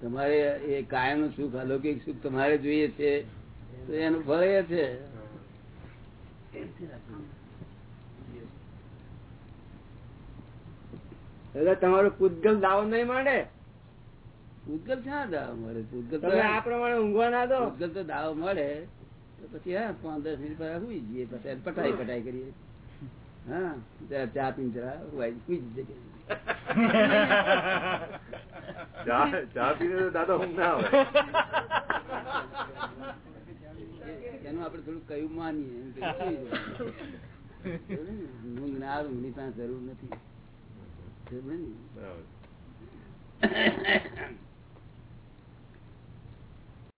તમારે એ કાયમનું સુખ અલૌકિક સુખ તમારે જોઈએ છે તો એનું ફળ એ છે. તમારું પૂતગલ દાવો નહીં માંડે? પૂતગલ ક્યાં દાવો મળે? પૂતગલ તમે આ પ્રમાણે ઊંઘવા ના દો. પૂતગલ તો દાવ મળે તો પછી હા પાંચ દસ મિનિટ પહેલા હુઈ જઈએ પછી પટાઈ પટાઈ કરીએ. હા ચા પીને જરા જ જઈએ. ચા ચા પીને તો દાદા ઊંઘ ના આવે એનું આપડે થોડું કયું માનીએ. ઊંઘ ના આવે ઊંઘની પાસે જરૂર નથી.